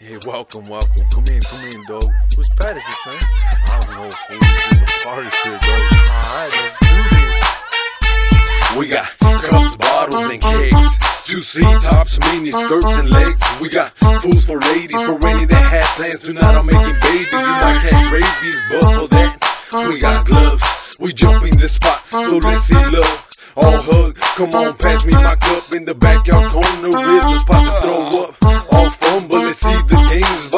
Hey, welcome, welcome. Come in, come in, dog. Whose pad is this, man? I don't know, fool. It's a party shit, dog. Alright, let's do this. We got cups, bottles, and cakes. C tops, mini skirts and legs. We got fools for ladies, for any that have plans to not on making babies. You might catch rabies, but for that, we got gloves. We jump in the spot, so let's see love. All hug, come on, pass me my cup in the backyard corner.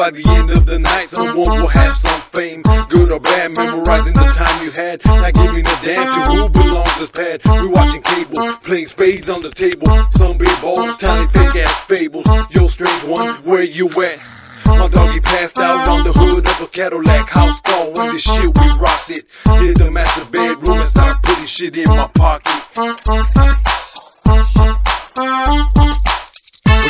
By the end of the night, someone will have some fame, good or bad. Memorizing the time you had, not giving a damn to who belongs this pad. We watching cable, playing spades on the table. Some big balls, telling fake ass fables. Yo, strange one, where you at? My doggy passed out on the hood of a Cadillac house call. When this shit we rocked it, hit the master bedroom and start putting shit in my pocket. We're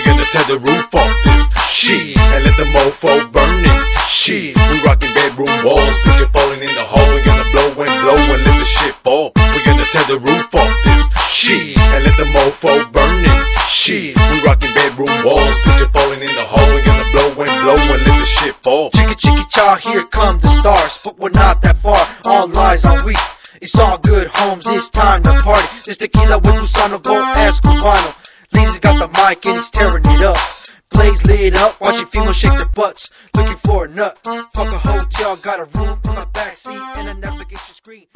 gonna tear the roof off this shit let the mofo burn it. Shit, we rocking bedroom walls, picture falling in the hall. We're gonna blow and blow and let the shit fall. We're gonna tear the roof off this shit and let the mofo burn it. Shit, we rocking bedroom walls, picture falling in the hall. We're gonna blow and blow and let the shit fall. Chicky chicky cha, here come the stars, but we're not that far. All lies are weak. It's all good, homes. It's time to party. This tequila with Gusano, go ask Cubano. Lazy got the mic and he's tearing it up. Blaze lit up, watching females shake their butts. Looking for a nut. Fuck a hotel, got a room in my backseat and a navigation screen.